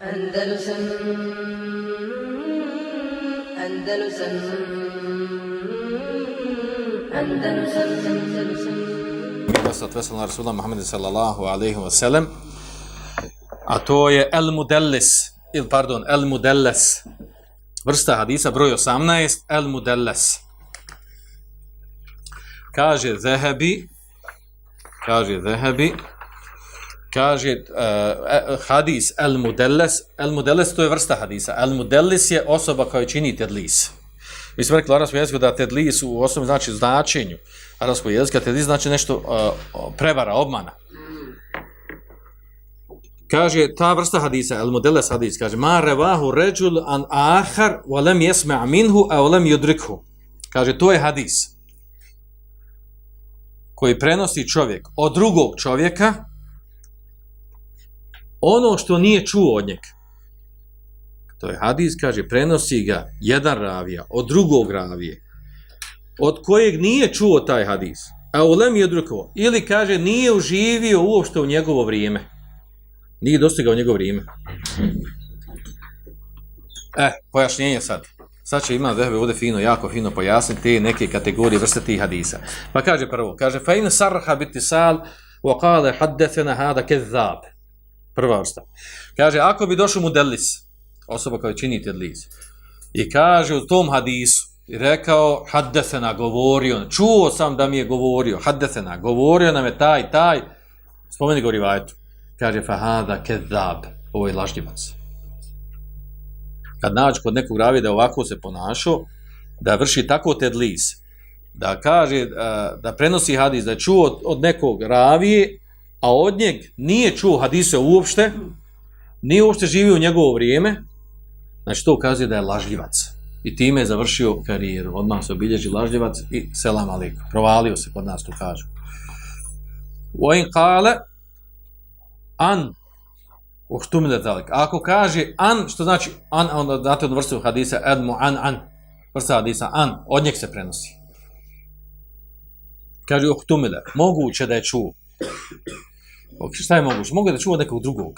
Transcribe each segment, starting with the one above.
Andalusam Andalusam Andalusam Andalusam Vasat vesel na Rasulullah Muhammed sallallahu alaihi wa sallam a to je El Mudellis ili pardon, El Mudellis vrsta hadisa broj 18 El Mudellis kaže Zehebi kaže Zehebi kaže uh, hadis El mudelles, El mudelles to je vrsta hadisa. El Mudellis je osoba koja čini tedlis. Mi smo rekli u arabskom jeziku da tedlis u osnovi znači značenju. Arabskog jezika tedlis znači nešto uh, prevara, obmana. Kaže ta vrsta hadisa el mudelles hadis kaže ma revahu rajul an ahar, wa lam yasma' minhu aw lam yudrikhu. Kaže to je hadis koji prenosi čovjek od drugog čovjeka ono što nije čuo od njega to je hadis kaže prenosi ga jedan ravija od drugog ravije od kojeg nije čuo taj hadis a u lem yudrikhu ili kaže nije uživio uopšte u njegovo vrijeme Nije dostigao njegovo vrijeme. E, pojašnjenje sad. Sad će ima zehve ovdje fino, jako fino pojasniti te neke kategorije vrste tih hadisa. Pa kaže prvo, kaže, fa in sarha biti sal, wa kale haddefena hada kezab. Prva vrsta. Kaže, ako bi došao mu delis, osoba koja čini tedlis, i kaže u tom hadisu, i rekao, haddesena, govorio, čuo sam da mi je govorio, haddesena, govorio nam je taj, taj, spomeni go rivajtu kaže fahada kezab, ovo je lažljivac. Kad nađe kod nekog ravi da ovako se ponašao, da vrši tako tedlis, da kaže, eh, da prenosi hadis, da je čuo od nekog ravije, a od njeg nije čuo hadise uopšte, nije uopšte živio u njegovo vrijeme, znači to ukazuje da je lažljivac. I time je završio karijeru. Odmah se obilježi lažljivac i selam aliku. Provalio se kod nas, to kažu. Oin kale, an oh, uhtumile talik. Ako kaže an, što znači an, onda date od vrstu hadisa edmu an, an, vrsta hadisa an, od njeg se prenosi. Kaže oh, uhtumile, moguće da je čuo. Ok, šta je moguće? Mogu da čuva od nekog drugog.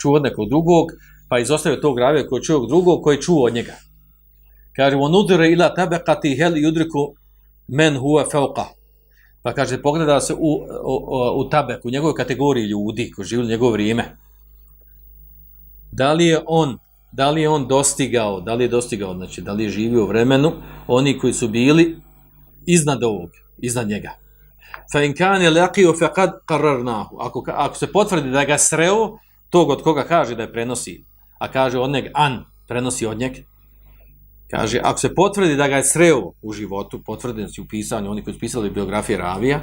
Čuva od nekog drugog, pa izostavio tog ravija koji čuo drugog, koji čuo od njega. Kaže, on udre ila tabekati hel yudriku men huwa fauqa. Pa kaže, pogleda se u, u, u tabek, u njegovoj kategoriji ljudi koji živi u njegovo vrijeme. Da li je on da li je on dostigao, da li je dostigao, znači da li je živio u vremenu, oni koji su bili iznad ovog, iznad njega. Fa in kan je laqio fa qarrarnahu. Ako ako se potvrdi da ga sreo tog od koga kaže da je prenosi, a kaže od njeg an prenosi od njeg, Kaže, ako se potvrdi da ga je sreo u životu, potvrdi se u pisanju, oni koji su pisali biografije Ravija,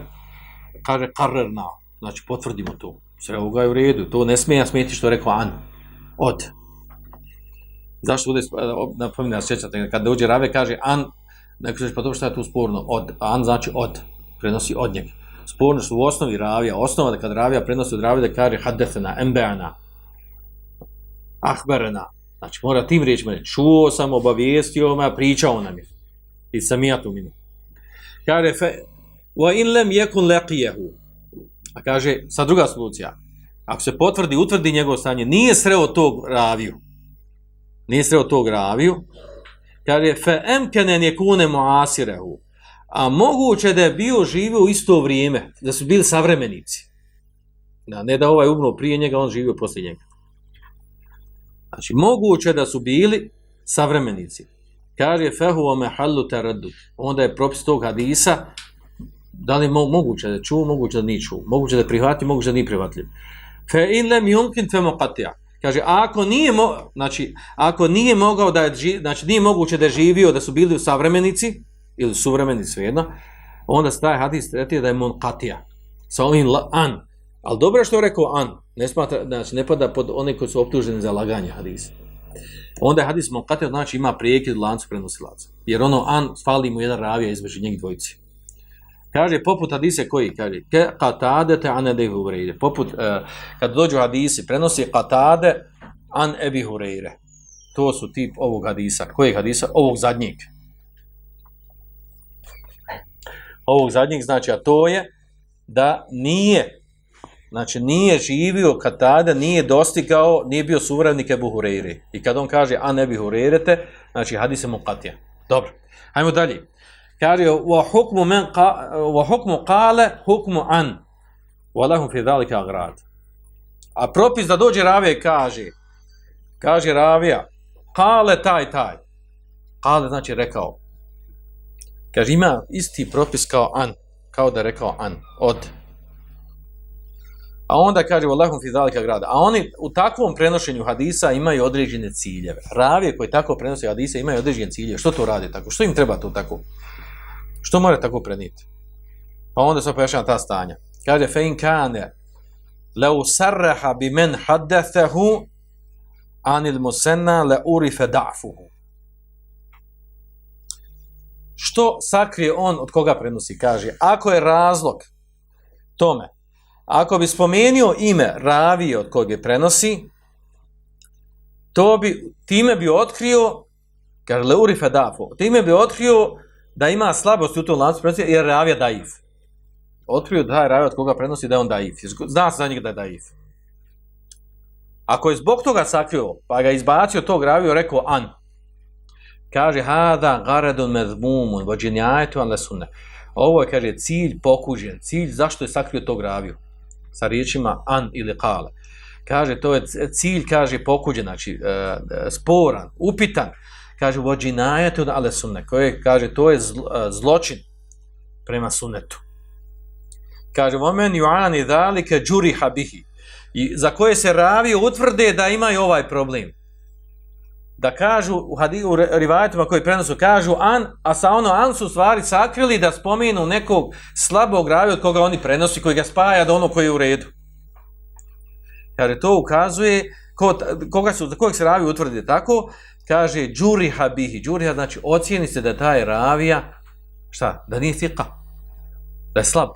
kaže, qarrarnahu, znači potvrdimo to. Sreo ga je u redu, to ne smije smeti što rekao An, od. Zašto bude, napominam, sjećate, kad dođe Rave, kaže An, neko se pa to što je tu sporno, od, An znači od, prenosi od njega. Sporno su u osnovi Ravija, osnova da kad Ravija prenosi od Ravija, da kaže Haddefena, Embeana, Ahberena, Znači, mora tim riječima reći, čuo sam, obavijestio me, pričao nam je. I sam ja tu minu. Kaže, fe, wa in lem yekun laqiyahu. A kaže, sa druga solucija, ako se potvrdi, utvrdi njegovo stanje, nije sreo tog raviju, nije sreo tog raviju, kaže, fe emkenen yekune muasirehu. A moguće da je bio živio u isto vrijeme, da su bili savremenici. Da, ne da ovaj umro prije njega, on živio poslije njega. Znači, moguće da su bili savremenici. Kaže, fehu o mehallu teradu. Onda je propis tog hadisa, da li mo moguće da čuo, moguće da nije čuo. Moguće da je prihvati, moguće da nije prihvatljiv. Fe in lem yumkin fe moqatija. Kaže, ako nije, mo znači, ako nije mogao da je, znači, nije moguće da je živio, da su bili u savremenici, ili suvremeni, svejedno, onda staje hadis tretira da je monqatija. Sa ovim an. Ali dobro što je rekao an. Ne smatra, znači ne pada pod one koji su optuženi za laganje hadisa. Onda je hadis mokatel, znači ima prijekid lancu prenosilaca. Jer ono an fali mu jedan ravija između njih dvojici. Kaže, poput hadise koji, kaže, ke katade te an ebi hureyre. Poput, uh, kad dođu hadisi, prenosi katade an ebi hureyre. To su tip ovog hadisa. Kojeg hadisa? Ovog zadnjeg. Ovog zadnjeg znači, a to je da nije znači nije živio kad tada nije dostigao, nije bio suvravnik Ebu Hureyri. I kad on kaže, a ne bi Hureyrete, znači hadis je muqatija. Dobro, hajmo dalje. Kaže, wa hukmu, men wa hukmu kale, hukmu an, wa lahum fi dhalika agrad. A propis da dođe ravija i kaže, kaže ravija, kale taj, taj. Kale znači rekao. Kaže, ima isti propis kao an, kao da je rekao an, od. A onda kaže Allahum fi zalika grada. A oni u takvom prenošenju hadisa imaju određene ciljeve. Ravije koji tako prenose hadisa imaju određene ciljeve. Što to radi tako? Što im treba to tako? Što mora tako preniti? Pa onda se pojašnjava ta stanja. Kaže fe in kane lau sarraha bi men haddathahu anil musenna le urife da'fuhu. Što sakrije on od koga prenosi? Kaže, ako je razlog tome Ako bi spomenio ime ravije od kog je prenosi, to bi, time bi otkrio, kaže Leuri Fedafo, time bi otkrio da ima slabost u tom lancu prenosi, jer ravija daif. Otkrio da je ravija od koga prenosi da je on daif. Zna se za njega da je daif. Ako je zbog toga sakrio, pa ga izbacio tog raviju, rekao an. Kaže, hada mezmumun, medmumun, vođenjajetu ala sunna Ovo je, kaže, cilj pokuđen. Cilj zašto je sakrio to graviju. sa riječima an ili kale. Kaže, to je cilj, kaže, pokuđen, znači, e, e sporan, upitan. Kaže, vođi najetu ale sunne, koje, kaže, to je e, zločin prema sunnetu. Kaže, vomen juani zalika juriha bihi i za koje se ravi utvrde da imaju ovaj problem da kažu u hadiju u rivajetima koji prenosu kažu an, a sa ono an su stvari sakrili da spomenu nekog slabog ravi od koga oni prenosi, koji ga spaja do ono koji je u redu. Jer to ukazuje ko, koga su, za kojeg se ravi utvrdi tako, kaže džuriha bihi, džuriha znači ocijeni se da taj ravija, šta, da nije thika, da je slab.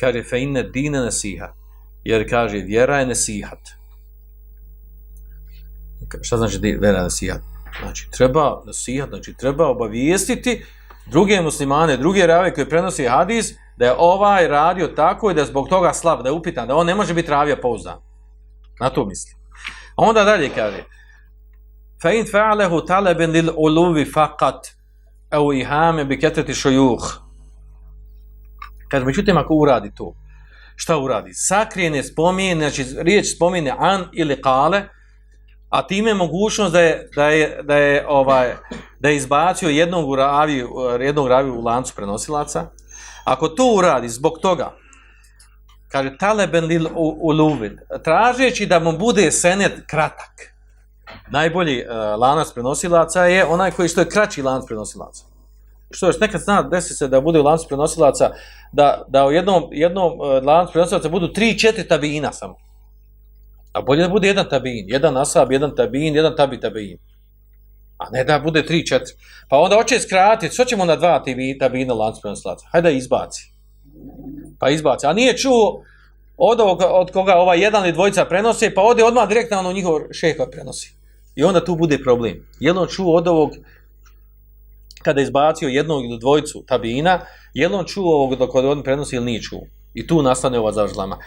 Kaže fe inne dine nasiha, jer kaže vjera je nasihat šta znači vera nasihat? Znači, treba nasihat, znači treba obavijestiti druge muslimane, druge rave koje prenosi hadis, da je ovaj radio tako i da je zbog toga slab, da je upitan, da on ne može biti ravija pouzdan. Na to mislim. A onda dalje kaže, فَإِنْ in تَلَبٍ لِلْعُلُوِ lil uluvi faqat, au ihame bi. Kaže, međutim, ako uradi to, šta uradi? Sakrijene spomene, znači riječ spomene an ili kale, a time mogućnost da je, da je, da je, ovaj, da je izbacio jednog ravi, jednog ravi u lancu prenosilaca, ako to uradi zbog toga, kaže taleben lil uluvid, tražeći da mu bude senet kratak, najbolji uh, lanac prenosilaca je onaj koji što je kraći lanac prenosilaca. Što još nekad zna, desi se da bude u lancu prenosilaca, da, da u jednom, jednom uh, lancu prenosilaca budu 3-4 tabina samo. A bolje da bude jedan tabin, jedan asab, jedan tabin, jedan tabi tabin. A ne da bude tri, četiri. Pa onda hoće skratiti, što ćemo na dva tabina lancu prenoslaca? Hajde da izbaci. Pa izbaci. A nije čuo od, ovog, od koga ova jedan ili dvojica prenose, pa ode odmah direktno na ono njihov šeha prenosi. I onda tu bude problem. Je on čuo od ovog, kada je izbacio jednog ili dvojicu tabina, je on čuo ovog dok on prenosi ili nije čuo? I tu nastane ova zažlama.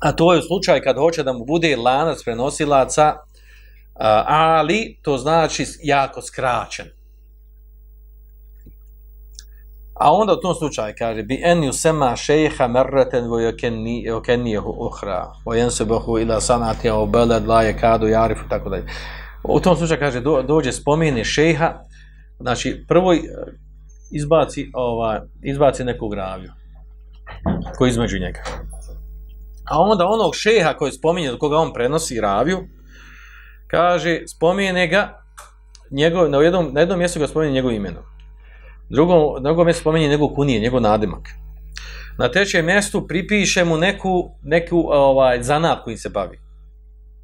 A to je slučaj kad hoće da mu bude lanac prenosilaca, ali to znači jako skraćen. A onda u tom slučaju kaže bi en yusema šejha marratan wa yakenni yakenni ukhra wa yansabahu ila sanati aw balad la yakadu yarifu tako dalje. U tom slučaju kaže do, dođe spomeni šejha znači prvo e, izbaci ovaj izbaci neku graviju koji između njega. A onda onog šeha koji spominje do koga on prenosi raviju, kaže, spomine ga, njegov, na, jednom, na jednom mjestu ga spominje njegov imenom. Drugom, na drugom mjestu spominje njegov kunije, njegov nadimak. Na trećem mjestu pripiše mu neku, neku ovaj, zanat kojim se bavi.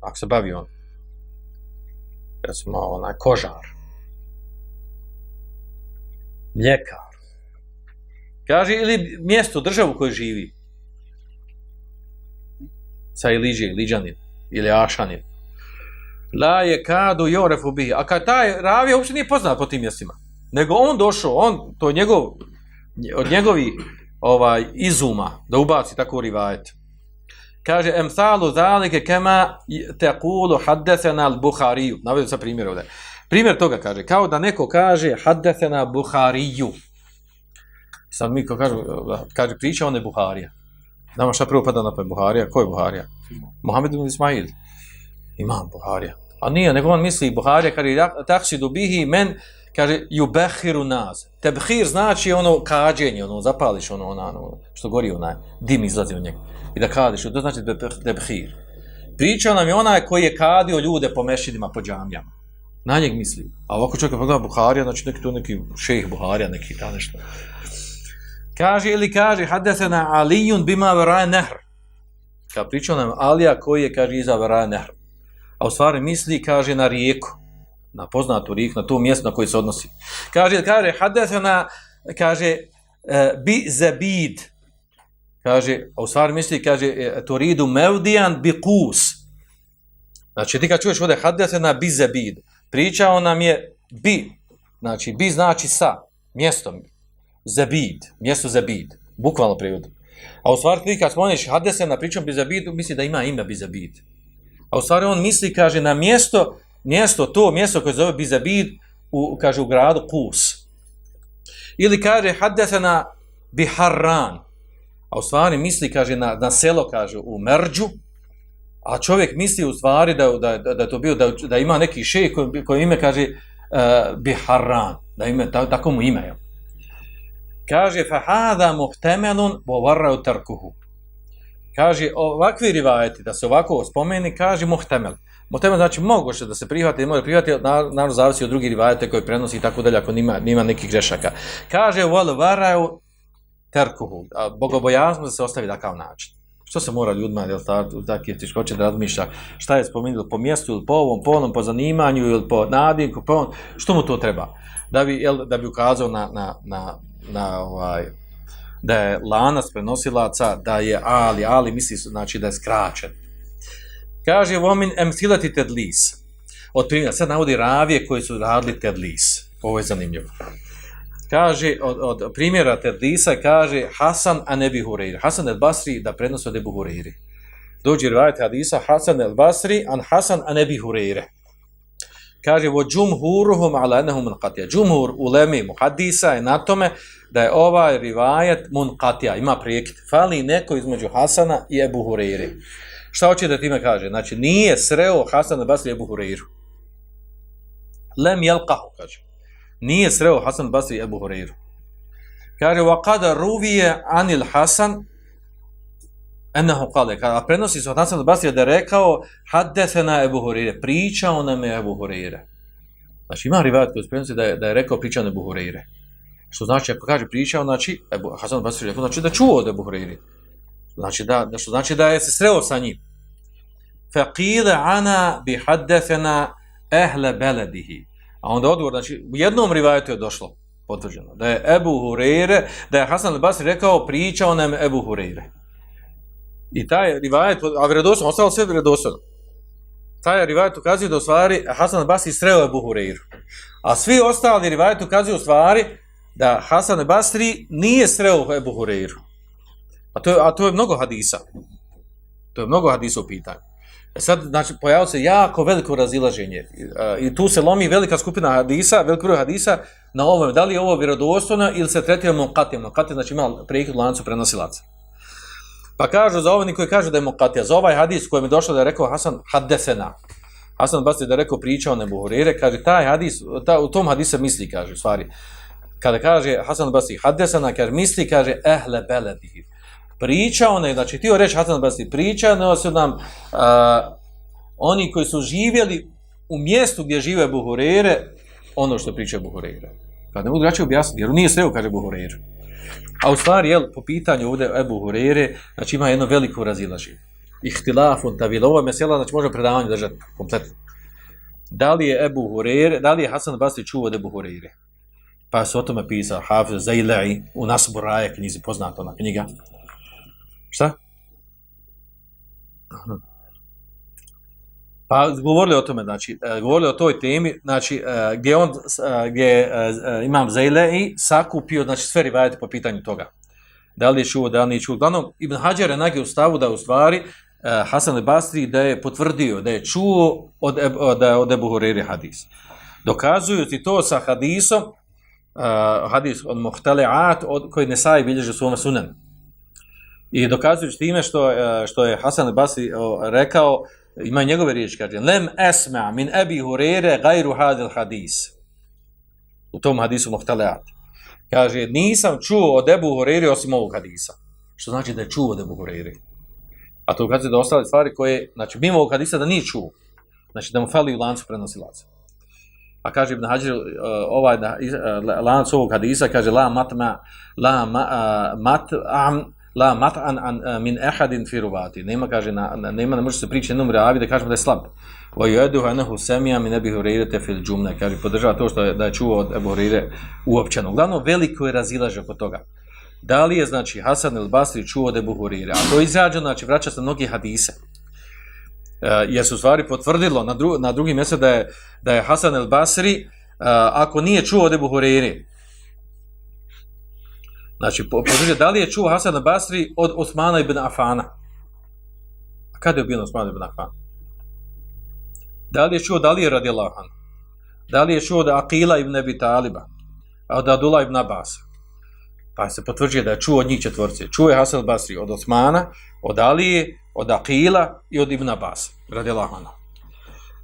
Ako se bavi on. Recimo, onaj kožar. Mljekar. Kaže, ili mjesto, državu koju živi sa Iliđe, Iliđanin ili Ašanin. La je kadu jorefu bi. A kad taj ravija uopšte nije poznat po tim mjestima. Nego on došao, on, to je njegov, od njegovi ovaj izuma da ubaci tako rivajet. Kaže emsalu zalike kema taqulu haddesena al-Bukhari. Navedu sa primjer ovdje. Primjer toga kaže kao da neko kaže haddesena Buhariju. Sad mi ko kaže, kaže priča on je Buharija. Nama šta prvo pada na pamet Buharija? Ko je Buharija? Mohamed ibn Ismail. Imam Buharija. A nije, nego on misli Buharija, kaže takši dubihi men, kaže yubahiru nas. Tebhir znači ono kađenje, ono zapališ ono, ono, ono što gori onaj, dim izlazi od njega. I da kadiš, to znači tebhir. Pričao nam je onaj koji je kadio ljude po mešidima, po džamijama. Na njeg misli. A ovako čovjek pa pogleda Buharija, znači neki to neki šejh Buharija, neki ta nešto. Kaže ili kaže, hadesena Alijun bima veraje nehr. Kad pričao nam Alija koji je, kaže, iza veraje nehr. A u stvari misli, kaže, na rijeku. Na poznatu rijeku, na to mjesto na koji se odnosi. Kaže, kaže, hadesena, kaže, e, bi zabid. Kaže, a u stvari misli, kaže, e, turidu to ridu mevdijan bi kus. Znači, ti kad čuješ ovdje, hadesena bi zabid. Pričao nam je bi. Znači, bi znači sa, mjestom, Zabid, mjesto Zabid, bukvalno prijevod. A u stvari ti kad spomeniš Hadesen na pričom Bizabid, misli da ima ime Bizabid. A u stvari on misli, kaže, na mjesto, mjesto, to mjesto koje zove Bizabid, u, kaže, u gradu Kus. Ili kaže Hadesena Biharran. A u stvari misli, kaže, na, na selo, kaže, u Merđu, a čovjek misli u stvari da, da, da, da to bio, da, da ima neki šej koji, koji ime kaže eh, uh, Biharran, da ime, da, tako mu ime Jel? Kaže, fa hada muhtemelun bo varrao trkuhu. Kaže, ovakvi rivajeti, da se ovako spomeni, kaže muhtemel. Muhtemel znači moguće da se prihvati, može prihvati, naravno zavisi od drugih rivajete koji prenosi i tako dalje, ako nima, nima nekih grešaka. Kaže, vol varrao terkuhu. Bogobojazno da se ostavi da kao način. Što se mora ljudima, jel ta, tako je tiškoće da razmišlja, šta je spomenuo po mjestu ili po ovom, po onom, po zanimanju ili po nadinku, po on, što mu to treba? Da bi, jel, da bi ukazao na, na, na na ovaj da je lanas prenosilaca da je ali ali misli znači da je skraćen. Kaže vomin emsilati tedlis od primjera sad navodi ravije koji su radili tedlis ovo je zanimljivo. Kaže od, od primjera tedlisa kaže Hasan a ne Hureyre Hasan el Basri da prenosi od Ebu Hureyre. Dođe rivajte hadisa Hasan el Basri an Hasan a ne Hureyre kaže vo džumhuruhum ala enahum munqatija. Džumhur ulemi muhadisa je na tome da je ovaj rivajet munqatija, ima prijekit. Fali neko između Hasana i Ebu Hureyri. Šta hoće da time kaže? Znači, nije sreo Hasan al Basri Ebu Hureyru. Lem jelqahu, kaže. Nije sreo Hasan al Basri Ebu Hureyru. Kaže, wa kada ruvije anil Hasan, Enahu kale, a prenosi se od Hasan al-Basri da je rekao haddesena Ebu Hurire, pričao nam je Ebu Hurire. Znači ima rivajat koji prenosi da je, da je rekao pričao Ebu Hurire. Što znači, ako kaže pričao, znači, Ebu, Hasan al-Basri rekao, znači da čuo od Ebu Hurire. Znači da, da, što znači da je se sreo sa njim. Faqile ana bi haddesena ehle beledihi. A onda odgovor, znači, u jednom rivajatu je došlo, potvrđeno, da je Ebu Hurire, da je Hasan al-Basri rekao pričao nam Ebu Hurire. I taj rivajet, a vredosno, ostalo sve vredosno. Taj rivajet ukazuje da u stvari Hasan Basri sreo Ebu Hureyru. A svi ostali rivajet ukazuju u stvari da Hasan Basri nije sreo Ebu Hureyru. A to, je, a to je mnogo hadisa. To je mnogo hadisa u pitanju. E sad, znači, pojavio se jako veliko razilaženje. E, I tu se lomi velika skupina hadisa, veliko broj hadisa na ovom. Da li je ovo vjerodostojno ili se tretira mnokatijom. Mnokatijom, znači ima prekid lancu prenosilaca. Pa kažu za ovni koji kažu da je mokatija, za ovaj hadis koji je došao da je rekao Hasan haddesena. Hasan Basri da je rekao pričao ne Buhurire, kaže taj hadis, ta, u tom hadise misli, kaže, u stvari. Kada kaže Hasan Basri haddesena, kaže, misli, kaže, ehle beledihi. Pričao ne, znači ti reći Hasan Basri pričao ne, su nam uh, oni koji su živjeli u mjestu gdje žive Buhurire, ono što priča Buhurire. Kada ne mogu drugačije objasniti, jer nije sve kaže Buhurire. A u stvari, jel, po pitanju ovdje Ebu Hurere, znači ima jedno veliko razilaženje. Ihtilafun tavil, ova mesela, znači može predavanje držati kompletno. Da li je Ebu Hurere, da li je Hasan Basri čuo od Ebu Hurere? Pa se o tome pisao Hafiz Zailai u Nasbu Raja knjizi, poznata ona knjiga. Šta? Pa govorili o tome, znači, e, govorili o toj temi, znači, e, gdje on, e, gdje imam Zajle i sakupio, znači, sve rivajete po pitanju toga. da li je čuo, da li nije čuo. Uglavnom, Ibn Hajar je nagio u stavu da u stvari Hasan al-Basri da je potvrdio da je čuo od, od, da od Ebu Huriri hadis. Dokazuju ti to sa hadisom, uh, hadis od Muhtale'at, od, koji ne saji bilježi u svome sunan. I dokazujući time što, što je Hasan al-Basri rekao, ima njegove riječi, kaže, lem esma min Ebi Hurere gajru hadil hadis. U tom hadisu Muhtale'at. Kaže, nisam čuo od Ebu Hurere osim ovog hadisa. Što znači da je čuo od Ebu Hurere. A to ukazuje da ostale stvari koje, znači, mimo ovog hadisa da nije čuo. Znači, da mu fali u lancu prenosilaca. A kaže Ibn Hađir, eh, ovaj da, eh, lanac ovog hadisa, kaže, la matma, la ma, eh, uh, mat, am, la mat'an an, uh, min ehadin firuvati. Nema, kaže, na, na, nema, ne može se pričati jednom ravi da kažemo da je slab. Wa yaduhu anahu samia min Abi Hurajra fil jumla. Kaže podržava to što je da je čuo od Abu Hurajre uopćeno. Uglavnom veliko je razilaže oko toga. Da li je znači Hasan el-Basri čuo od Abu Hurajre? A to izrađeno znači vraća se mnogi hadise. Uh, jer su stvari potvrdilo na, dru, na drugim mjestu da je, da je Hasan el-Basri uh, eh, ako nije čuo od Ebu Hureyri znači potvrđuje da li je čuo Hasan Basri od Osmana ibn Afana a kada je bio Osman ibn Afan da li je čuo da li je radi da li je čuo od Aqila ibn Abi Taliba od Adula ibn Abbas pa se potvrđuje da je čuo od njih četvorce čuo je Hasan Basri od Osmana od Alije od Akila i od Ibn Abbas, radi Allahana.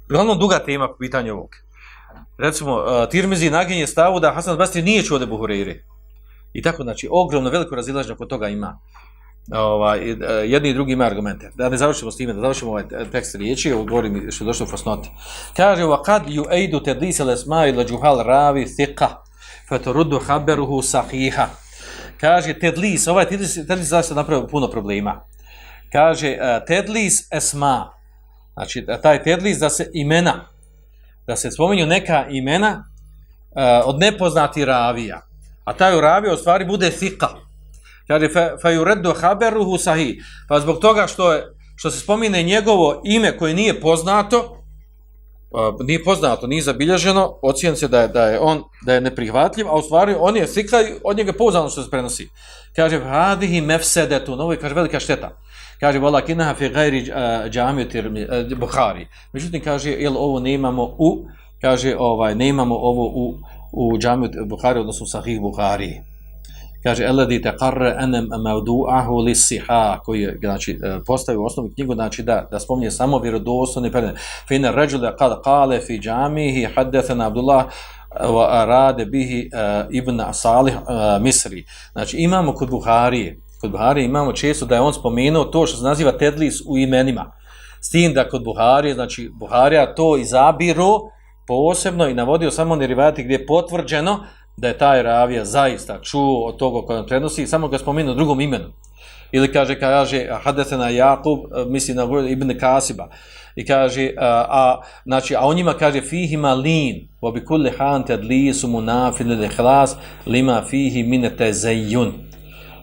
Uglavnom duga tema po pitanju ovog. Recimo, uh, Tirmizi naginje stavu da Hasan Basri nije čuo od Buhureyri. I tako, znači, ogromno veliko razilaženje oko toga ima. Ovaj, e, jedni i drugi imaju argumente. Da ne završimo s time, da završimo ovaj tekst riječi, ovo govorim što je došlo u Fosnoti. Kaže, wa kad ju ejdu te disele smaj la džuhal ravi thika, haberuhu sahiha. Kaže, tedlis, ovaj tedlis, tedlis zašto napravio puno problema kaže e, tedlis esma znači taj tedlis da se imena da se spominju neka imena uh, od nepoznati ravija a taj ravija u stvari bude fika. kaže fa yuraddu haberuhu sahih pa zbog toga što je što se spomine njegovo ime koje nije poznato uh, nije poznato, nije zabilježeno, ocijen se da je, da je on da je neprihvatljiv, a u stvari on je thika od njega pouzdano što se prenosi. Kaže, hadihi mefsedetu, ovo je, kaže, velika šteta kaže vola kinaha fi ghairi džamiju uh, Buhari. međutim kaže jel ovo nemamo u kaže ovaj nemamo ovo u u džamiju Buhari odnosno sahih Buhari kaže eledi te karre enem mevdu'ahu li siha, koji je znači e, postavio u osnovnu knjigu znači da da spomnje samo vjerodostojni predmet. Fine ređule kad kale fi jamihi hadathana Abdullah wa arada bihi uh, ibn Salih uh, Misri znači imamo kod Buharije kod Buhari imamo često da je on spomenuo to što se naziva tedlis u imenima. S tim da kod Buhari, znači Buharija to izabiru posebno i navodio samo nerivati gdje je potvrđeno da je taj ravija zaista čuo od toga koja prenosi i samo ga spomenuo drugom imenu. Ili kaže, kaže Hadesena Jakub, misli na Ibn Kasiba, i kaže, a, a, znači, a on njima kaže, fihi malin, vobi kulli han tedlisu su munafili hlas, lima fihi minete zejun.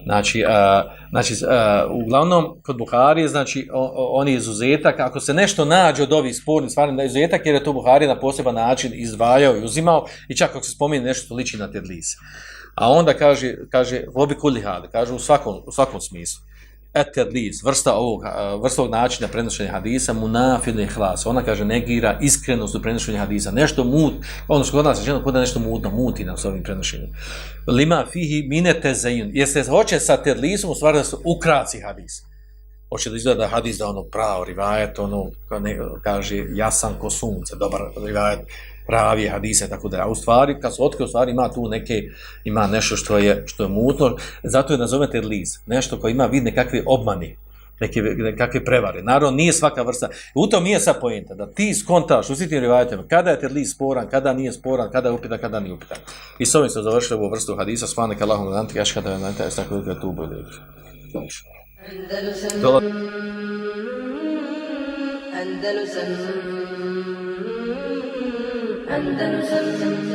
Znači, a, znači a, uglavnom, kod Buhari, znači, on je izuzetak, ako se nešto nađe od ovih spornih stvari, da je izuzetak, jer je to Buhari na poseban način izdvajao i uzimao, i čak ako se spomine nešto što liči na tedlis. A onda kaže, kaže, vobi kulihade, kaže u svakom, u svakom smislu etedlis, vrsta ovog, vrsta ovog načina prenošenja hadisa, munafilni hlas. Ona kaže, negira iskrenost u prenošenju hadisa. Nešto mut, ono što kod nas je kod nešto mutno, muti nam s ovim prenošenjem. Lima fihi mine tezajun. Jer se hoće sa tedlisom, u stvari da se ukraci hadis. Hoće da izgleda hadis da ono pravo, rivajet, ono, kaže, jasan ko sunce, dobar rivajet pravi hadise tako da a u stvari kad su otkrio u stvari ima tu neke ima nešto što je što je mutno. Zato je nazovete liz nešto koje ima vid nekakve obmani neke nekakve prevare. Naravno nije svaka vrsta. U tom nije sa poenta da ti skontaš u sitim rivajetima kada je te liz sporan kada nije sporan kada je upitan kada nije upitan. I s ovim se završio ovu vrstu hadisa. Svane kalahom da antika kada je nanta tako da tu bude Andalusam. Andalusam. Andalusam